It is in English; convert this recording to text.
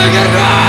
singing